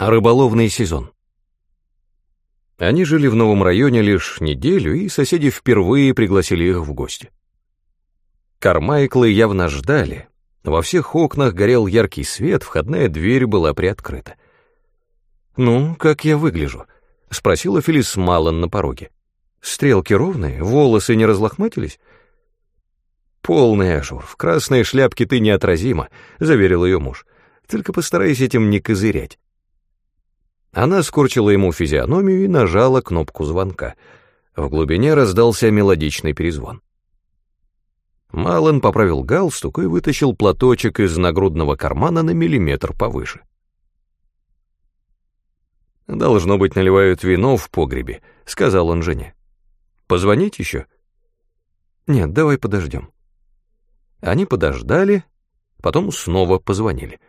Рыболовный сезон. Они жили в новом районе лишь неделю, и соседи впервые пригласили их в гости. Кармайклы явно ждали. Во всех окнах горел яркий свет, входная дверь была приоткрыта. «Ну, как я выгляжу?» — спросила Филис Малон на пороге. «Стрелки ровные, волосы не разлохматились?» «Полный ажур, в красной шляпке ты неотразима», — заверил ее муж. «Только постарайся этим не козырять». Она скорчила ему физиономию и нажала кнопку звонка. В глубине раздался мелодичный перезвон. Малон поправил галстук и вытащил платочек из нагрудного кармана на миллиметр повыше. «Должно быть, наливают вино в погребе», — сказал он жене. «Позвонить еще?» «Нет, давай подождем». Они подождали, потом снова позвонили.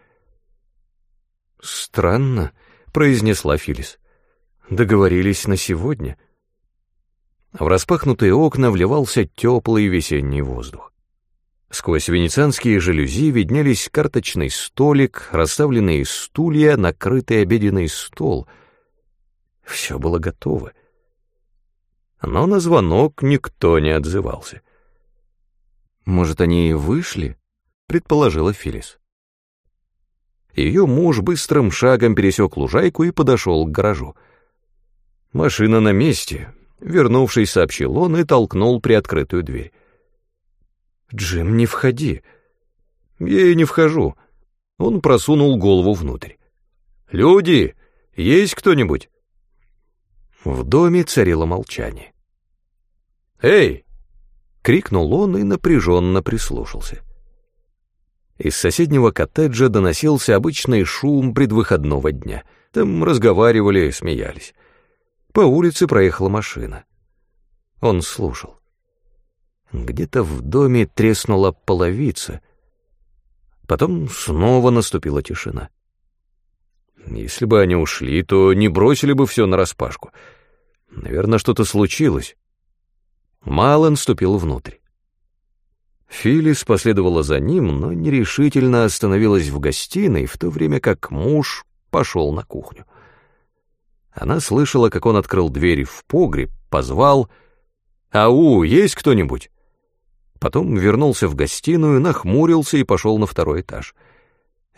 «Странно», — произнесла Филис. «Договорились на сегодня». В распахнутые окна вливался теплый весенний воздух. Сквозь венецианские жалюзи виднелись карточный столик, расставленные стулья, накрытый обеденный стол. Все было готово. Но на звонок никто не отзывался. «Может, они и вышли?» — предположила Филис. Ее муж быстрым шагом пересек лужайку и подошел к гаражу. «Машина на месте», — вернувшись, сообщил он и толкнул приоткрытую дверь. «Джим, не входи». «Я и не вхожу». Он просунул голову внутрь. «Люди, есть кто-нибудь?» В доме царило молчание. «Эй!» — крикнул он и напряженно прислушался. Из соседнего коттеджа доносился обычный шум предвыходного дня. Там разговаривали и смеялись. По улице проехала машина. Он слушал. Где-то в доме треснула половица. Потом снова наступила тишина. Если бы они ушли, то не бросили бы все нараспашку. Наверное, что-то случилось. Малон ступил внутрь. Филис последовала за ним, но нерешительно остановилась в гостиной, в то время как муж пошел на кухню. Она слышала, как он открыл дверь в погреб, позвал «Ау, есть кто-нибудь?» Потом вернулся в гостиную, нахмурился и пошел на второй этаж.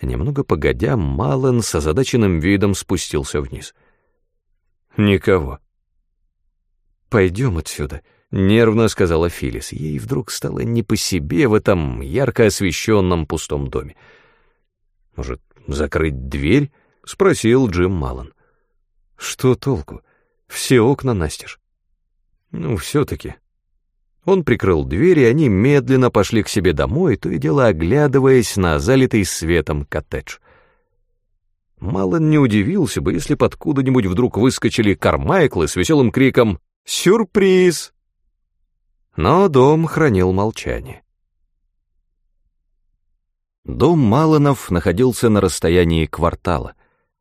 Немного погодя, Мален с озадаченным видом спустился вниз. «Никого». «Пойдем отсюда», Нервно сказала Филис. Ей вдруг стало не по себе в этом ярко освещенном пустом доме. «Может, закрыть дверь?» — спросил Джим Маллан. «Что толку? Все окна настежь». «Ну, все-таки». Он прикрыл дверь, и они медленно пошли к себе домой, то и дело оглядываясь на залитый светом коттедж. Малон не удивился бы, если бы откуда-нибудь вдруг выскочили Кармайклы с веселым криком «Сюрприз!» Но дом хранил молчание. Дом Маланов находился на расстоянии квартала.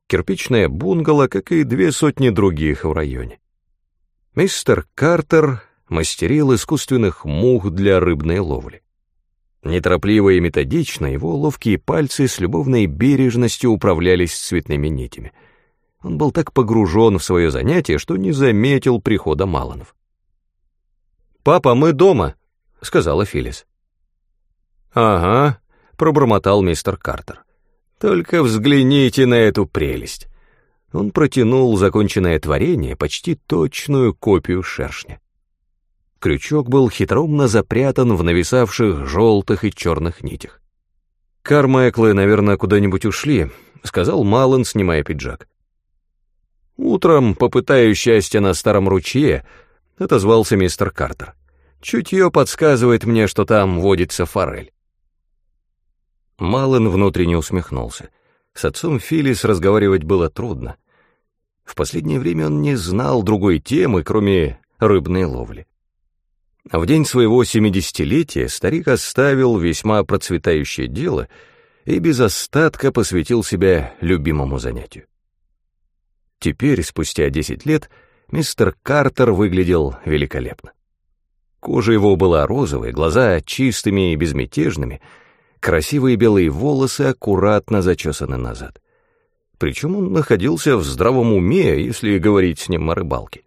Кирпичное бунгало, как и две сотни других в районе. Мистер Картер мастерил искусственных мух для рыбной ловли. Неторопливо и методично его ловкие пальцы с любовной бережностью управлялись цветными нитями. Он был так погружен в свое занятие, что не заметил прихода Маланов. «Папа, мы дома», — сказала Филис. «Ага», — пробормотал мистер Картер. «Только взгляните на эту прелесть». Он протянул законченное творение, почти точную копию шершня. Крючок был хитроумно запрятан в нависавших желтых и черных нитях. «Кармайклы, наверное, куда-нибудь ушли», — сказал Малон, снимая пиджак. «Утром попытаю счастье на старом ручье», — отозвался мистер Картер. «Чутье подсказывает мне, что там водится форель». Малын внутренне усмехнулся. С отцом Филис разговаривать было трудно. В последнее время он не знал другой темы, кроме рыбной ловли. В день своего семидесятилетия старик оставил весьма процветающее дело и без остатка посвятил себя любимому занятию. Теперь, спустя десять лет, мистер Картер выглядел великолепно. Кожа его была розовой, глаза чистыми и безмятежными, красивые белые волосы аккуратно зачесаны назад. причем он находился в здравом уме, если говорить с ним о рыбалке.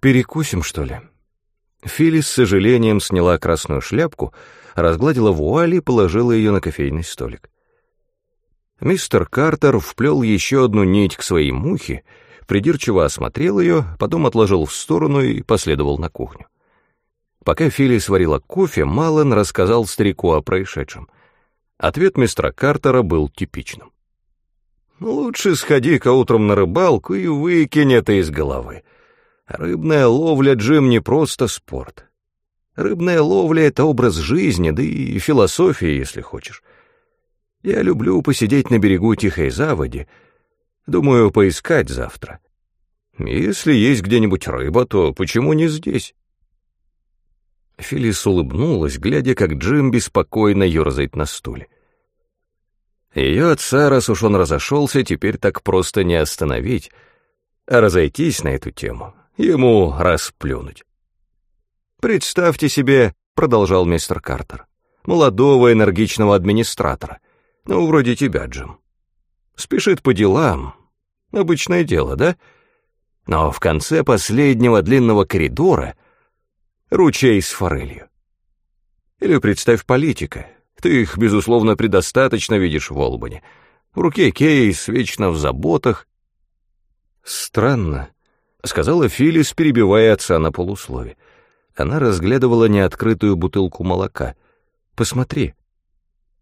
«Перекусим, что ли?» Филис с сожалением сняла красную шляпку, разгладила вуаль и положила ее на кофейный столик. Мистер Картер вплел еще одну нить к своей мухе, придирчиво осмотрел ее, потом отложил в сторону и последовал на кухню. Пока Филли сварила кофе, Малон рассказал старику о происшедшем. Ответ мистера Картера был типичным. «Лучше сходи-ка утром на рыбалку и выкинь это из головы. Рыбная ловля, Джим, не просто спорт. Рыбная ловля — это образ жизни, да и философия, если хочешь. Я люблю посидеть на берегу тихой заводи. Думаю, поискать завтра. Если есть где-нибудь рыба, то почему не здесь?» Филис улыбнулась, глядя, как Джим беспокойно ерзает на стуле. Ее отца, раз уж он разошелся, теперь так просто не остановить, а разойтись на эту тему, ему расплюнуть. «Представьте себе», — продолжал мистер Картер, «молодого энергичного администратора, ну, вроде тебя, Джим. Спешит по делам, обычное дело, да? Но в конце последнего длинного коридора — ручей с форелью. Или представь политика. Ты их, безусловно, предостаточно видишь в Олбане. В руке кейс, вечно в заботах. Странно, — сказала Филис, перебивая отца на полуслове. Она разглядывала неоткрытую бутылку молока. «Посмотри».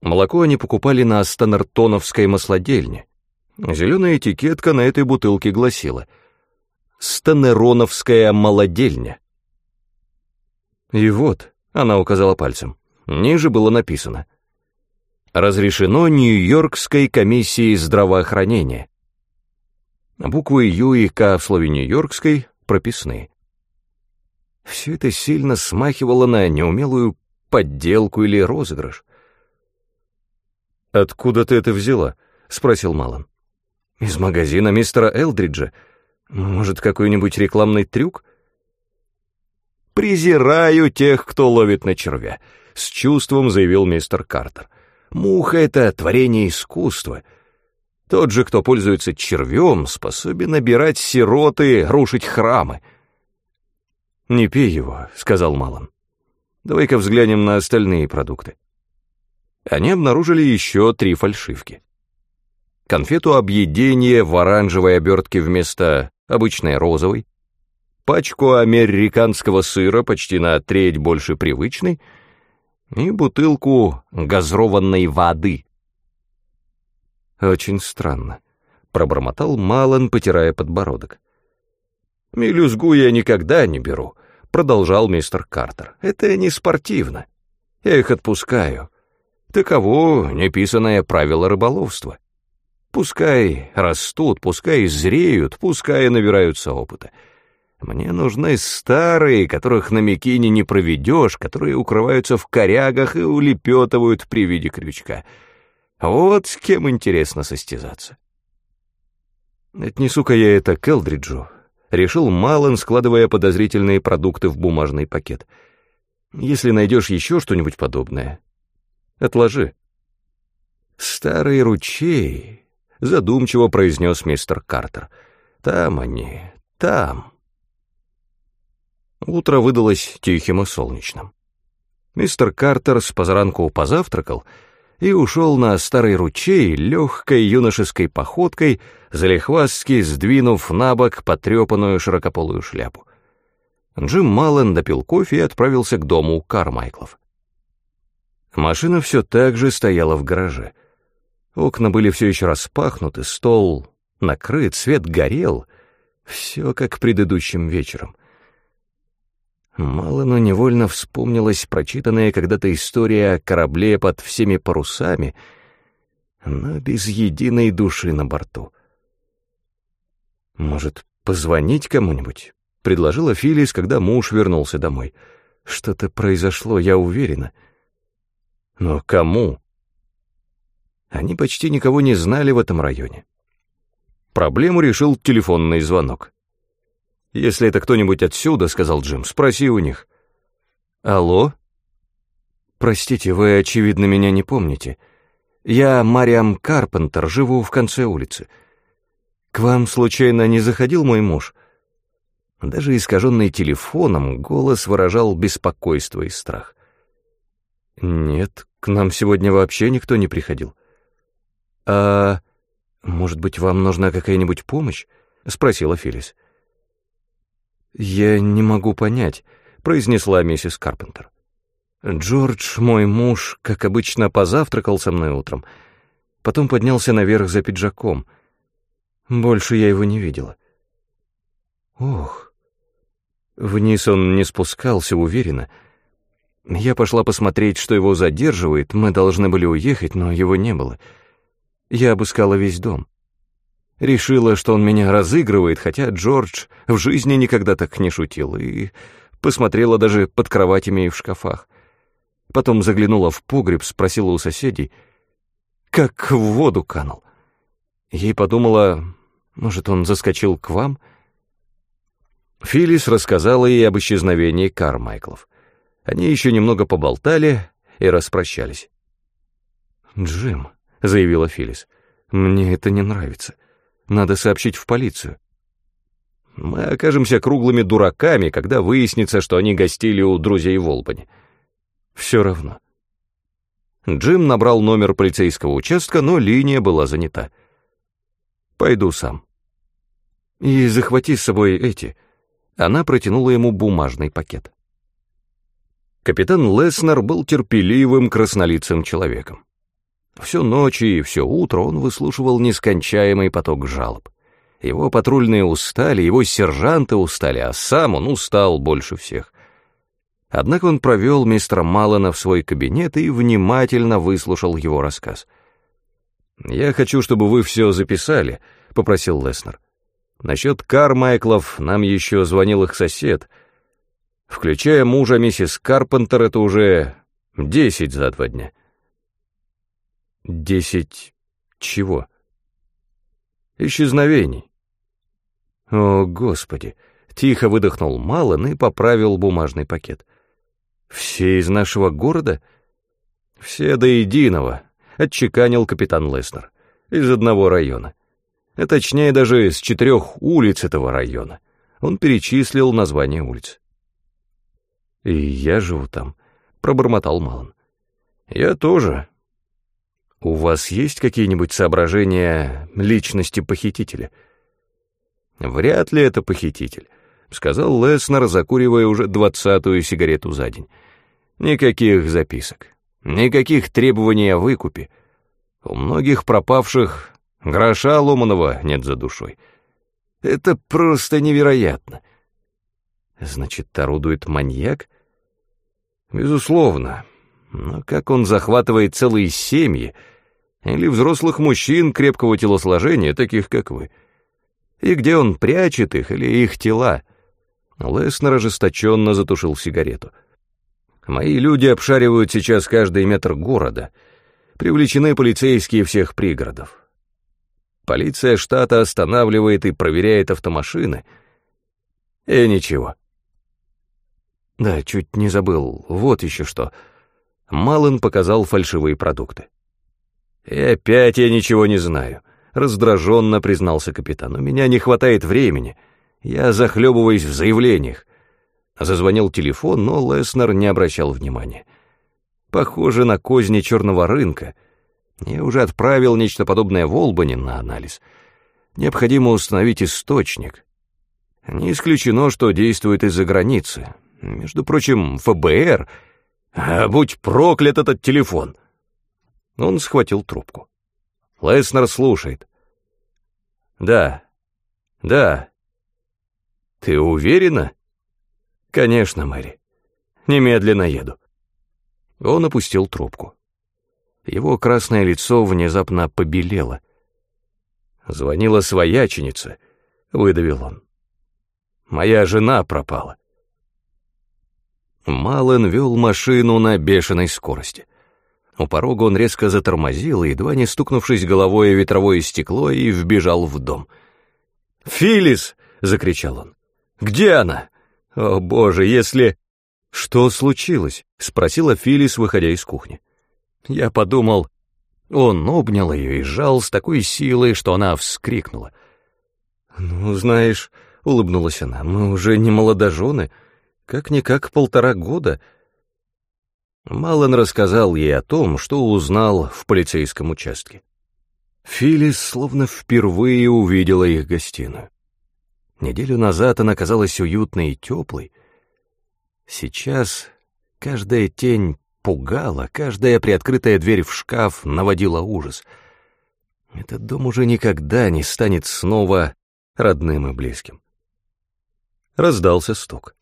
Молоко они покупали на Станартоновской маслодельне. Зеленая этикетка на этой бутылке гласила «Станероновская молодельня». И вот, она указала пальцем, ниже было написано «Разрешено Нью-Йоркской комиссией здравоохранения». Буквы Ю и К в слове «Нью-Йоркской» прописны. Все это сильно смахивало на неумелую подделку или розыгрыш. «Откуда ты это взяла?» — спросил Малон. «Из магазина мистера Элдриджа. Может, какой-нибудь рекламный трюк?» «Презираю тех, кто ловит на червя», — с чувством заявил мистер Картер. «Муха — это творение искусства. Тот же, кто пользуется червем, способен набирать сироты, рушить храмы». «Не пей его», — сказал Малон. «Давай-ка взглянем на остальные продукты». Они обнаружили еще три фальшивки. Конфету объедения в оранжевой обертке вместо обычной розовой, пачку американского сыра почти на треть больше привычной и бутылку газрованной воды. «Очень странно», — пробормотал Малон, потирая подбородок. «Мелюзгу я никогда не беру», — продолжал мистер Картер. «Это не спортивно. Я их отпускаю. Таково неписанное правило рыболовства. Пускай растут, пускай зреют, пускай набираются опыта. Мне нужны старые, которых на Микине не проведешь, которые укрываются в корягах и улепетывают при виде крючка. Вот с кем интересно состязаться. Отнесу-ка я это к Элдриджу. Решил Малон, складывая подозрительные продукты в бумажный пакет. Если найдешь еще что-нибудь подобное, отложи. Старый ручей, задумчиво произнес мистер Картер. Там они, там. Утро выдалось тихим и солнечным. Мистер Картер с позаранку позавтракал и ушел на старый ручей легкой юношеской походкой, залихвастски сдвинув на бок потрепанную широкополую шляпу. Джим Маллен допил кофе и отправился к дому Кармайклов. Машина все так же стояла в гараже. Окна были все еще распахнуты, стол накрыт, свет горел. Все как предыдущим вечером — Мало, но невольно вспомнилась прочитанная когда-то история о корабле под всеми парусами, но без единой души на борту. «Может, позвонить кому-нибудь?» — предложила Филис, когда муж вернулся домой. «Что-то произошло, я уверена». «Но кому?» Они почти никого не знали в этом районе. Проблему решил телефонный звонок. «Если это кто-нибудь отсюда», — сказал Джим, — «спроси у них». «Алло?» «Простите, вы, очевидно, меня не помните. Я Мариам Карпентер, живу в конце улицы. К вам, случайно, не заходил мой муж?» Даже искаженный телефоном, голос выражал беспокойство и страх. «Нет, к нам сегодня вообще никто не приходил». «А может быть, вам нужна какая-нибудь помощь?» — спросила Филлис. «Я не могу понять», — произнесла миссис Карпентер. «Джордж, мой муж, как обычно, позавтракал со мной утром, потом поднялся наверх за пиджаком. Больше я его не видела». «Ох!» Вниз он не спускался уверенно. Я пошла посмотреть, что его задерживает, мы должны были уехать, но его не было. Я обыскала весь дом. Решила, что он меня разыгрывает, хотя Джордж в жизни никогда так не шутил, и посмотрела даже под кроватями и в шкафах. Потом заглянула в погреб, спросила у соседей, как в воду канул. Ей подумала, может, он заскочил к вам? Филлис рассказала ей об исчезновении Кармайклов. Они еще немного поболтали и распрощались. «Джим», — заявила Филлис, — «мне это не нравится». Надо сообщить в полицию. Мы окажемся круглыми дураками, когда выяснится, что они гостили у друзей в Олбани. Все равно. Джим набрал номер полицейского участка, но линия была занята. «Пойду сам». «И захвати с собой эти». Она протянула ему бумажный пакет. Капитан Леснер был терпеливым краснолицым человеком. Всю ночь и все утро он выслушивал нескончаемый поток жалоб. Его патрульные устали, его сержанты устали, а сам он устал больше всех. Однако он провел мистера Маллена в свой кабинет и внимательно выслушал его рассказ. «Я хочу, чтобы вы все записали», — попросил Леснер. «Насчет Кармайклов нам еще звонил их сосед. Включая мужа миссис Карпентер, это уже десять за два дня». Десять... чего? Исчезновений. О, Господи! Тихо выдохнул Малон и поправил бумажный пакет. Все из нашего города? Все до единого, отчеканил капитан Леснер. Из одного района. А точнее, даже с четырех улиц этого района. Он перечислил названия улиц. «И я живу там», — пробормотал Малон. «Я тоже», у вас есть какие-нибудь соображения личности похитителя? Вряд ли это похититель, сказал Леснер, закуривая уже двадцатую сигарету за день. Никаких записок, никаких требований о выкупе. У многих пропавших гроша ломаного нет за душой. Это просто невероятно. Значит, орудует маньяк? Безусловно. Но как он захватывает целые семьи или взрослых мужчин крепкого телосложения, таких как вы? И где он прячет их или их тела? Леснер ожесточенно затушил сигарету. Мои люди обшаривают сейчас каждый метр города. Привлечены полицейские всех пригородов. Полиция штата останавливает и проверяет автомашины. И ничего. Да, чуть не забыл. Вот еще что. Малын показал фальшивые продукты. «И опять я ничего не знаю», — раздраженно признался капитан. «У меня не хватает времени. Я захлебываюсь в заявлениях». Зазвонил телефон, но Леснер не обращал внимания. «Похоже на козни черного рынка. Я уже отправил нечто подобное в Олбани на анализ. Необходимо установить источник. Не исключено, что действует из-за границы. Между прочим, ФБР а будь проклят этот телефон!» Он схватил трубку. Леснер слушает. «Да, да. Ты уверена?» «Конечно, Мэри. Немедленно еду». Он опустил трубку. Его красное лицо внезапно побелело. «Звонила свояченица», — выдавил он. «Моя жена пропала». Мален вел машину на бешеной скорости. У порога он резко затормозил, едва не стукнувшись головой о ветровое стекло, и вбежал в дом. «Филис!» — закричал он. «Где она? О, боже, если...» «Что случилось?» — спросила Филис, выходя из кухни. «Я подумал...» Он обнял ее и сжал с такой силой, что она вскрикнула. «Ну, знаешь», — улыбнулась она, — «мы уже не молодожены, как-никак полтора года». Малон рассказал ей о том, что узнал в полицейском участке. Филис словно впервые увидела их гостиную. Неделю назад она казалась уютной и теплой. Сейчас каждая тень пугала, каждая приоткрытая дверь в шкаф наводила ужас. Этот дом уже никогда не станет снова родным и близким. Раздался стук.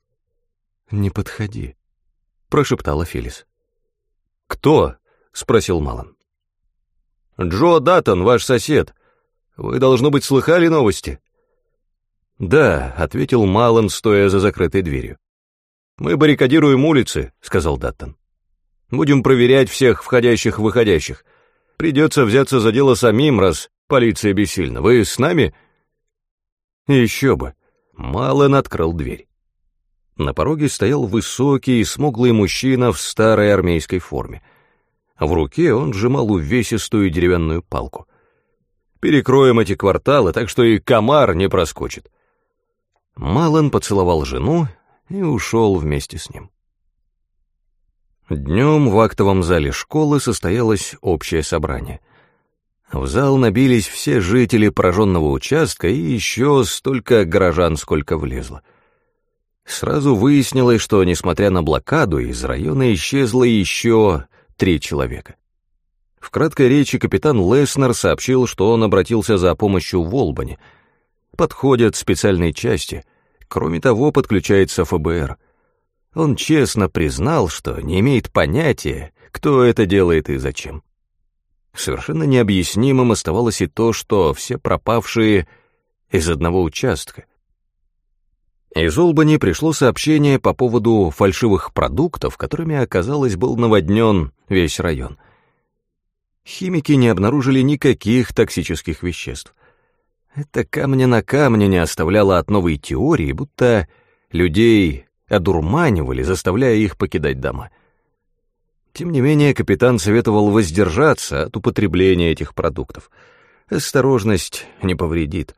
«Не подходи», — прошептала Филис. «Кто?» — спросил Малон. «Джо Даттон, ваш сосед. Вы, должно быть, слыхали новости?» «Да», — ответил Малон, стоя за закрытой дверью. «Мы баррикадируем улицы», — сказал Даттон. «Будем проверять всех входящих-выходящих. Придется взяться за дело самим, раз полиция бессильна. Вы с нами?» «Еще бы». Малон открыл дверь. На пороге стоял высокий и смуглый мужчина в старой армейской форме. В руке он сжимал увесистую деревянную палку. «Перекроем эти кварталы, так что и комар не проскочит». Малон поцеловал жену и ушел вместе с ним. Днем в актовом зале школы состоялось общее собрание. В зал набились все жители пораженного участка и еще столько горожан, сколько влезло. Сразу выяснилось, что, несмотря на блокаду, из района исчезло еще три человека. В краткой речи капитан Леснер сообщил, что он обратился за помощью в Олбани — подходят специальные части. Кроме того, подключается ФБР. Он честно признал, что не имеет понятия, кто это делает и зачем. Совершенно необъяснимым оставалось и то, что все пропавшие из одного участка. Из Олбани пришло сообщение по поводу фальшивых продуктов, которыми, оказалось, был наводнен весь район. Химики не обнаружили никаких токсических веществ. Это камня на камне не оставляло от новой теории, будто людей одурманивали, заставляя их покидать дома. Тем не менее, капитан советовал воздержаться от употребления этих продуктов. Осторожность не повредит.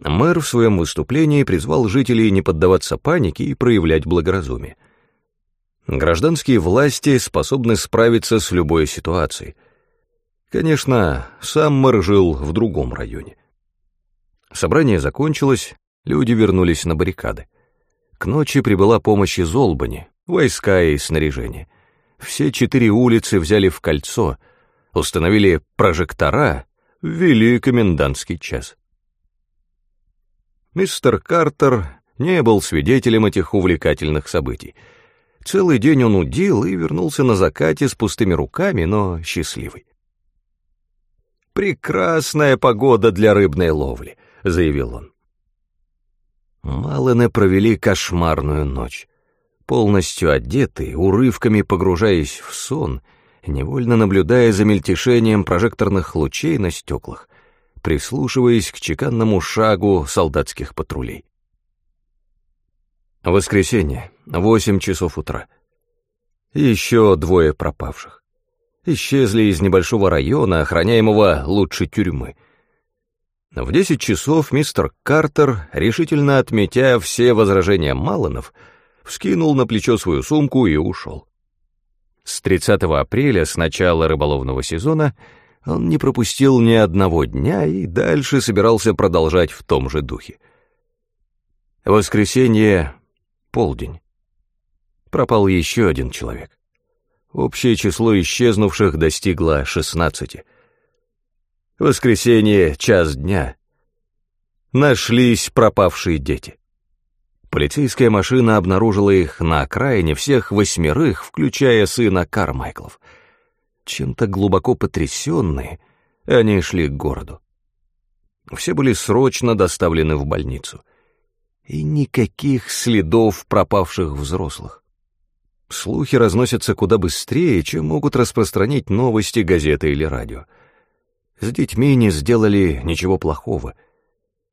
Мэр в своем выступлении призвал жителей не поддаваться панике и проявлять благоразумие. Гражданские власти способны справиться с любой ситуацией. Конечно, сам мэр жил в другом районе. Собрание закончилось, люди вернулись на баррикады. К ночи прибыла помощь из Олбани, войска и снаряжение. Все четыре улицы взяли в кольцо, установили прожектора, ввели комендантский час. Мистер Картер не был свидетелем этих увлекательных событий. Целый день он удил и вернулся на закате с пустыми руками, но счастливый. Прекрасная погода для рыбной ловли. — заявил он. Малыны провели кошмарную ночь. Полностью одетые, урывками погружаясь в сон, невольно наблюдая за мельтешением прожекторных лучей на стеклах, прислушиваясь к чеканному шагу солдатских патрулей. Воскресенье, восемь часов утра. Еще двое пропавших. Исчезли из небольшого района, охраняемого лучше тюрьмы — в десять часов мистер Картер, решительно отметя все возражения Малонов, вскинул на плечо свою сумку и ушел. С 30 апреля, с начала рыболовного сезона, он не пропустил ни одного дня и дальше собирался продолжать в том же духе. Воскресенье — полдень. Пропал еще один человек. Общее число исчезнувших достигло шестнадцати. Воскресенье, час дня. Нашлись пропавшие дети. Полицейская машина обнаружила их на окраине всех восьмерых, включая сына Кармайклов. Чем-то глубоко потрясенные, они шли к городу. Все были срочно доставлены в больницу. И никаких следов пропавших взрослых. Слухи разносятся куда быстрее, чем могут распространить новости, газеты или радио. С детьми не сделали ничего плохого.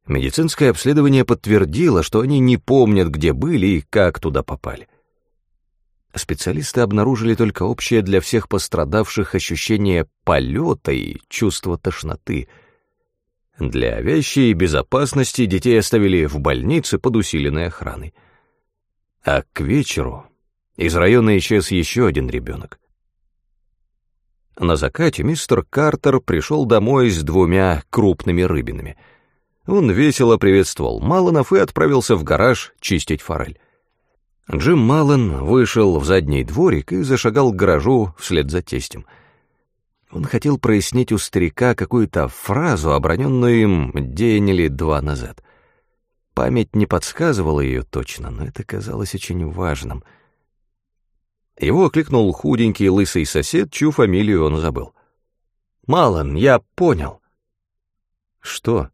Медицинское обследование подтвердило, что они не помнят, где были и как туда попали. Специалисты обнаружили только общее для всех пострадавших ощущение полета и чувство тошноты. Для вещей безопасности детей оставили в больнице под усиленной охраной. А к вечеру из района исчез еще один ребенок. На закате мистер Картер пришел домой с двумя крупными рыбинами. Он весело приветствовал Малонов и отправился в гараж чистить форель. Джим Маллен вышел в задний дворик и зашагал к гаражу вслед за тестем. Он хотел прояснить у старика какую-то фразу, оброненную им день или два назад. Память не подсказывала ее точно, но это казалось очень важным. Его окликнул худенький лысый сосед, чью фамилию он забыл. «Маллен, я понял». «Что?»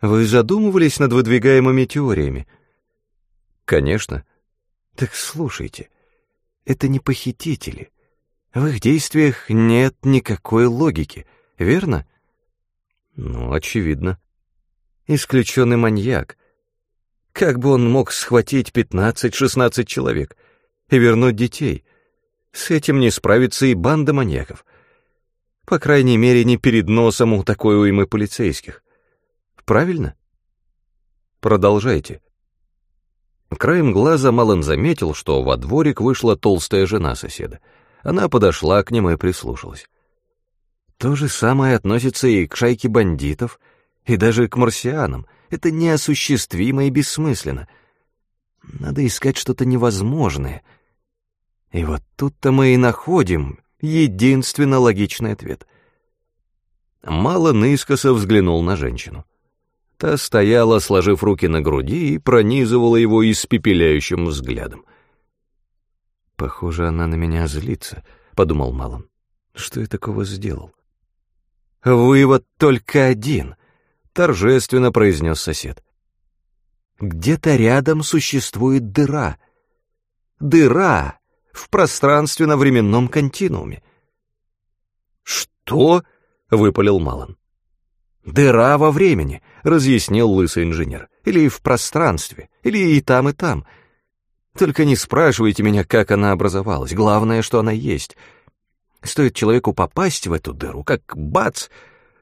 «Вы задумывались над выдвигаемыми теориями?» «Конечно». Так слушайте, это не похитители. В их действиях нет никакой логики, верно? Ну, очевидно. Исключенный маньяк. Как бы он мог схватить 15-16 человек и вернуть детей? С этим не справится и банда маньяков. По крайней мере, не перед носом у такой уймы полицейских. Правильно? Продолжайте. Краем глаза Малон заметил, что во дворик вышла толстая жена соседа. Она подошла к нему и прислушалась. То же самое относится и к шайке бандитов, и даже к марсианам. Это неосуществимо и бессмысленно. Надо искать что-то невозможное. И вот тут-то мы и находим единственно логичный ответ. Малон искоса взглянул на женщину. Та стояла, сложив руки на груди, и пронизывала его испепеляющим взглядом. «Похоже, она на меня злится», — подумал Малон. «Что я такого сделал?» «Вывод только один», — торжественно произнес сосед. «Где-то рядом существует дыра. Дыра в пространственно-временном континууме». «Что?» — выпалил Малон. «Дыра во времени», — разъяснил лысый инженер. «Или в пространстве, или и там, и там. Только не спрашивайте меня, как она образовалась. Главное, что она есть. Стоит человеку попасть в эту дыру, как бац,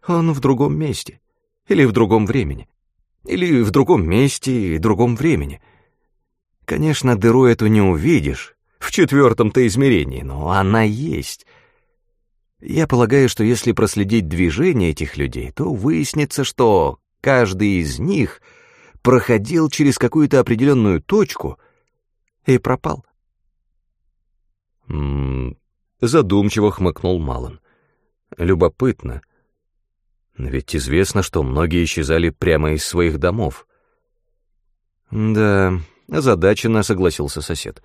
он в другом месте. Или в другом времени. Или в другом месте и другом времени. Конечно, дыру эту не увидишь в четвертом-то измерении, но она есть». Я полагаю, что если проследить движение этих людей, то выяснится, что каждый из них проходил через какую-то определенную точку и пропал. «М -м, задумчиво хмыкнул Малон. Любопытно. Ведь известно, что многие исчезали прямо из своих домов. Да, озадаченно согласился сосед.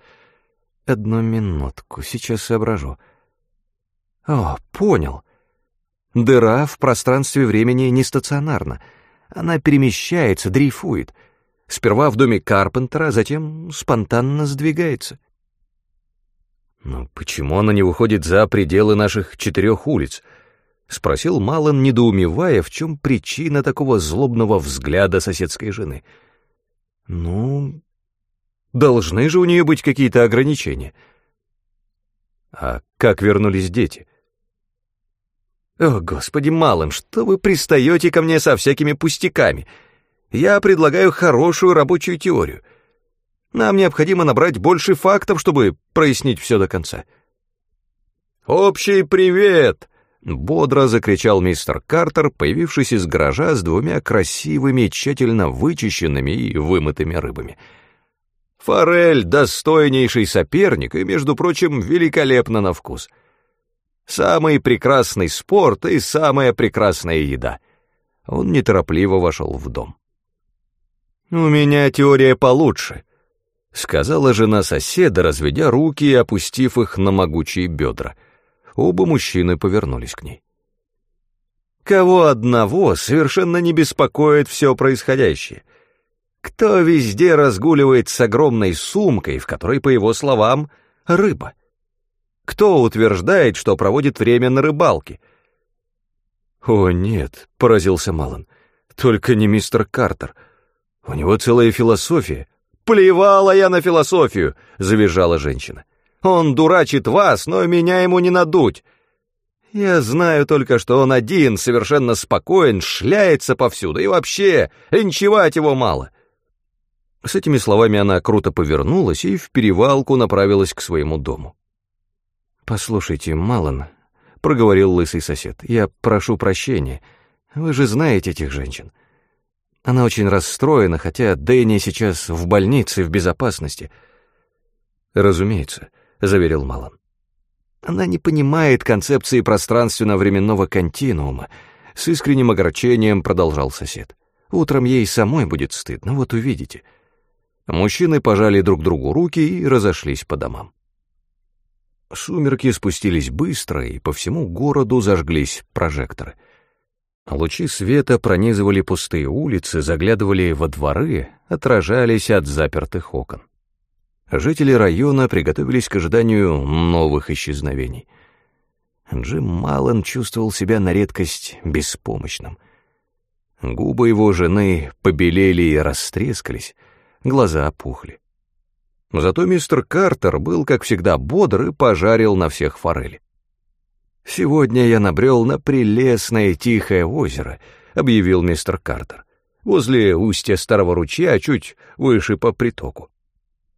Одну минутку, сейчас соображу. О, понял. Дыра в пространстве времени не стационарна. Она перемещается, дрейфует. Сперва в доме Карпентера, а затем спонтанно сдвигается. «Но почему она не выходит за пределы наших четырех улиц?» — спросил Малон, недоумевая, в чем причина такого злобного взгляда соседской жены. «Ну, должны же у нее быть какие-то ограничения». «А как вернулись дети?» «О, господи, малым, что вы пристаете ко мне со всякими пустяками? Я предлагаю хорошую рабочую теорию. Нам необходимо набрать больше фактов, чтобы прояснить все до конца». «Общий привет!» — бодро закричал мистер Картер, появившись из гаража с двумя красивыми, тщательно вычищенными и вымытыми рыбами. «Форель — достойнейший соперник и, между прочим, великолепно на вкус». Самый прекрасный спорт и самая прекрасная еда. Он неторопливо вошел в дом. «У меня теория получше», — сказала жена соседа, разведя руки и опустив их на могучие бедра. Оба мужчины повернулись к ней. Кого одного совершенно не беспокоит все происходящее? Кто везде разгуливает с огромной сумкой, в которой, по его словам, рыба? Кто утверждает, что проводит время на рыбалке? О, нет, поразился Малон. Только не мистер Картер. У него целая философия. Плевала я на философию, завизжала женщина. Он дурачит вас, но меня ему не надуть. Я знаю только, что он один, совершенно спокоен, шляется повсюду, и вообще, линчевать его мало». С этими словами она круто повернулась и в перевалку направилась к своему дому. «Послушайте, Малон», — проговорил лысый сосед, — «я прошу прощения. Вы же знаете этих женщин. Она очень расстроена, хотя Дэнни сейчас в больнице в безопасности». «Разумеется», — заверил Малон. «Она не понимает концепции пространственно-временного континуума», — с искренним огорчением продолжал сосед. «Утром ей самой будет стыдно, вот увидите». Мужчины пожали друг другу руки и разошлись по домам. Сумерки спустились быстро, и по всему городу зажглись прожекторы. Лучи света пронизывали пустые улицы, заглядывали во дворы, отражались от запертых окон. Жители района приготовились к ожиданию новых исчезновений. Джим Маллен чувствовал себя на редкость беспомощным. Губы его жены побелели и растрескались, глаза опухли. Зато мистер Картер был, как всегда, бодр и пожарил на всех форели. «Сегодня я набрел на прелестное тихое озеро», — объявил мистер Картер, «возле устья старого ручья, чуть выше по притоку.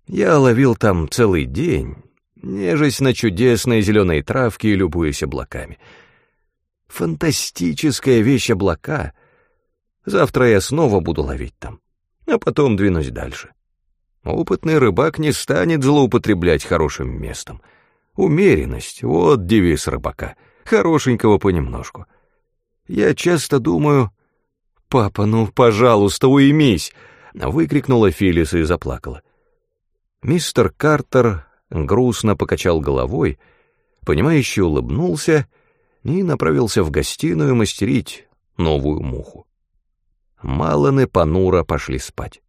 Я ловил там целый день, нежесть на чудесные зеленые травки и любуясь облаками. Фантастическая вещь облака. Завтра я снова буду ловить там, а потом двинусь дальше». Опытный рыбак не станет злоупотреблять хорошим местом. Умеренность — вот девиз рыбака, хорошенького понемножку. Я часто думаю... «Папа, ну, пожалуйста, уймись!» — выкрикнула Филис и заплакала. Мистер Картер грустно покачал головой, понимающе улыбнулся и направился в гостиную мастерить новую муху. Маланы понуро пошли спать.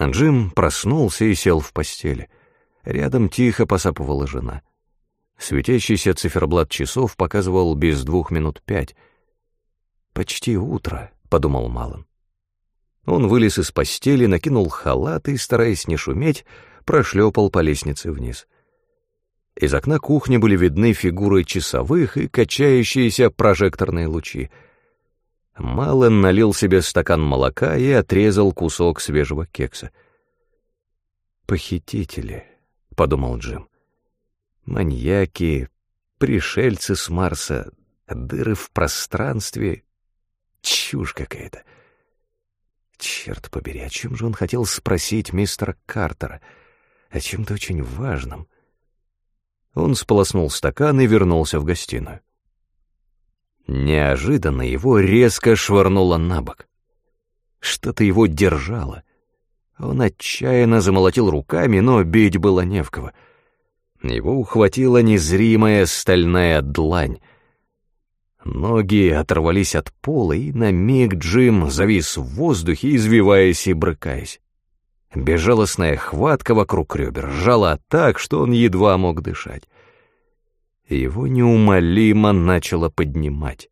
Джим проснулся и сел в постели. Рядом тихо посапывала жена. Светящийся циферблат часов показывал без двух минут пять. «Почти утро», — подумал Малон. Он вылез из постели, накинул халат и, стараясь не шуметь, прошлепал по лестнице вниз. Из окна кухни были видны фигуры часовых и качающиеся прожекторные лучи — Мален налил себе стакан молока и отрезал кусок свежего кекса. «Похитители», — подумал Джим. «Маньяки, пришельцы с Марса, дыры в пространстве. Чушь какая-то». Черт побери, о чем же он хотел спросить мистера Картера? О чем-то очень важном. Он сполоснул стакан и вернулся в гостиную. Неожиданно его резко швырнуло на бок. Что-то его держало. Он отчаянно замолотил руками, но бить было не в кого. Его ухватила незримая стальная длань. Ноги оторвались от пола, и на миг Джим завис в воздухе, извиваясь и брыкаясь. Безжалостная хватка вокруг ребер сжала так, что он едва мог дышать его неумолимо начало поднимать.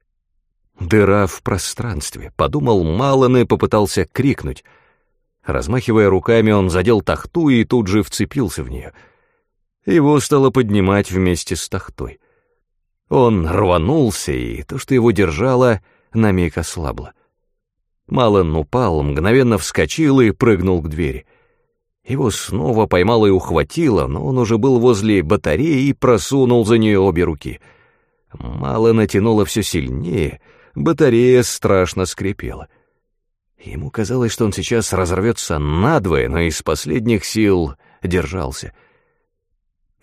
«Дыра в пространстве», — подумал Малон и попытался крикнуть. Размахивая руками, он задел тахту и тут же вцепился в нее. Его стало поднимать вместе с тахтой. Он рванулся, и то, что его держало, на миг ослабло. Малон упал, мгновенно вскочил и прыгнул к двери — его снова поймало и ухватило, но он уже был возле батареи и просунул за нее обе руки. Мало натянуло все сильнее, батарея страшно скрипела. Ему казалось, что он сейчас разорвется надвое, но из последних сил держался.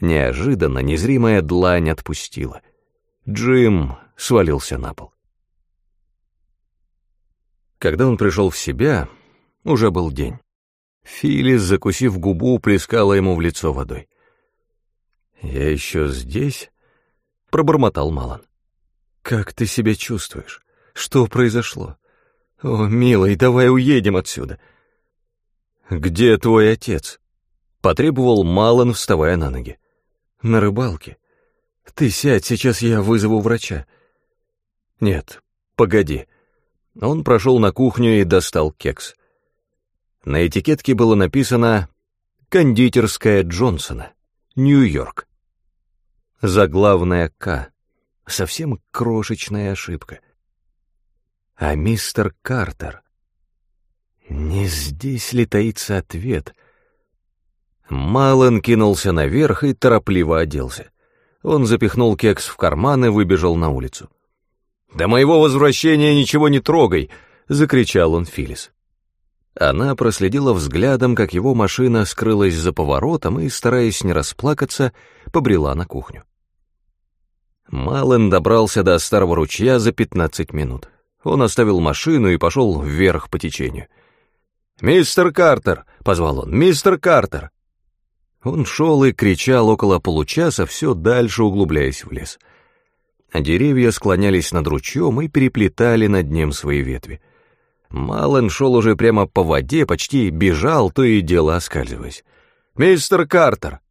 Неожиданно незримая длань отпустила. Джим свалился на пол. Когда он пришел в себя, уже был день. Филис, закусив губу, плескала ему в лицо водой. «Я еще здесь?» — пробормотал Малан. «Как ты себя чувствуешь? Что произошло? О, милый, давай уедем отсюда!» «Где твой отец?» — потребовал Малан, вставая на ноги. «На рыбалке. Ты сядь, сейчас я вызову врача». «Нет, погоди». Он прошел на кухню и достал кекс. На этикетке было написано «Кондитерская Джонсона». Нью-Йорк. Заглавная «К». Совсем крошечная ошибка. А мистер Картер... Не здесь ли таится ответ? Малон кинулся наверх и торопливо оделся. Он запихнул кекс в карман и выбежал на улицу. «До моего возвращения ничего не трогай!» — закричал он Филис. Она проследила взглядом, как его машина скрылась за поворотом и, стараясь не расплакаться, побрела на кухню. Мален добрался до старого ручья за пятнадцать минут. Он оставил машину и пошел вверх по течению. «Мистер Картер!» — позвал он. «Мистер Картер!» Он шел и кричал около получаса, все дальше углубляясь в лес. А деревья склонялись над ручьем и переплетали над ним свои ветви. Мален шел уже прямо по воде, почти бежал, то и дело оскальзываясь. «Мистер Картер!»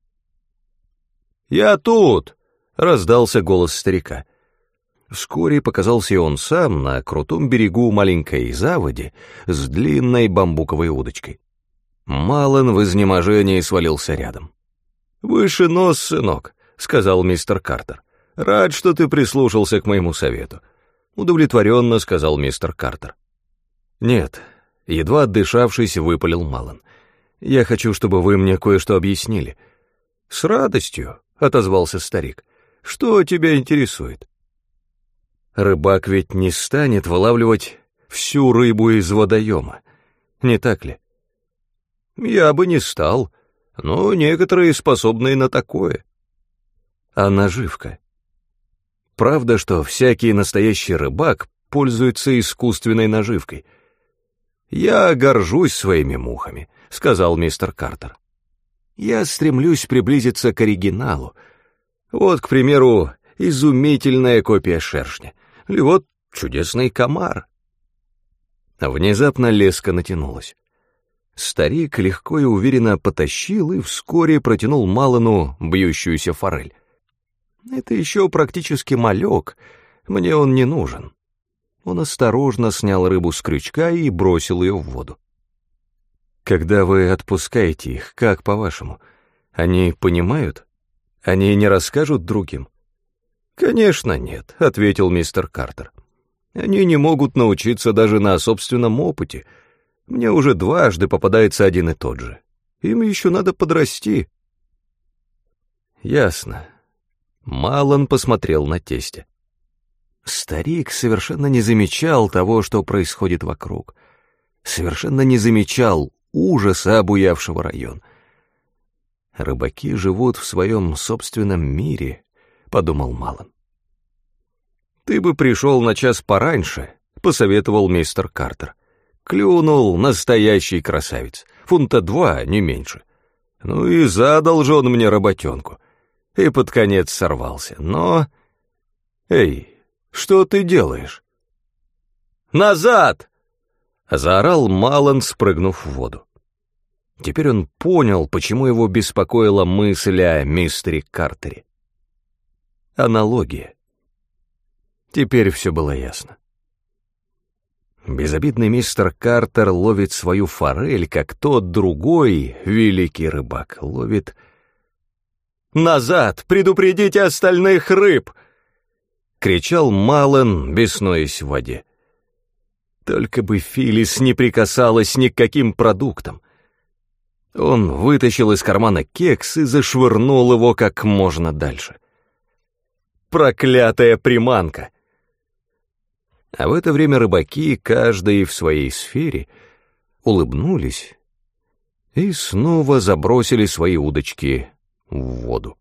«Я тут!» — раздался голос старика. Вскоре показался и он сам на крутом берегу маленькой заводи с длинной бамбуковой удочкой. Малон в изнеможении свалился рядом. «Выше нос, сынок», — сказал мистер Картер. «Рад, что ты прислушался к моему совету», — удовлетворенно сказал мистер Картер. «Нет», — едва отдышавшись, выпалил Малон. «Я хочу, чтобы вы мне кое-что объяснили». «С радостью», — отозвался старик. «Что тебя интересует?» «Рыбак ведь не станет вылавливать всю рыбу из водоема, не так ли?» Я бы не стал, но некоторые способны на такое. А наживка? Правда, что всякий настоящий рыбак пользуется искусственной наживкой. Я горжусь своими мухами, сказал мистер Картер. Я стремлюсь приблизиться к оригиналу. Вот, к примеру, изумительная копия шершня. Или вот чудесный комар. Внезапно леска натянулась. Старик легко и уверенно потащил и вскоре протянул Малану бьющуюся форель. «Это еще практически малек, мне он не нужен». Он осторожно снял рыбу с крючка и бросил ее в воду. «Когда вы отпускаете их, как по-вашему? Они понимают? Они не расскажут другим?» «Конечно нет», — ответил мистер Картер. «Они не могут научиться даже на собственном опыте». Мне уже дважды попадается один и тот же. Им еще надо подрасти. Ясно. Малон посмотрел на тестя. Старик совершенно не замечал того, что происходит вокруг. Совершенно не замечал ужаса обуявшего район. Рыбаки живут в своем собственном мире, — подумал Малон. «Ты бы пришел на час пораньше», — посоветовал мистер Картер. Клюнул настоящий красавец, фунта два, не меньше. Ну и задал же он мне работенку. И под конец сорвался, но... Эй, что ты делаешь? «Назад!» — заорал Малон, спрыгнув в воду. Теперь он понял, почему его беспокоила мысль о мистере Картере. Аналогия. Теперь все было ясно. Безобидный мистер Картер ловит свою форель, как тот другой великий рыбак ловит... «Назад! Предупредите остальных рыб!» — кричал Мален, беснуясь в воде. Только бы Филис не прикасалась ни к каким продуктам. Он вытащил из кармана кекс и зашвырнул его как можно дальше. Проклятая приманка! А в это время рыбаки, каждый в своей сфере, улыбнулись и снова забросили свои удочки в воду.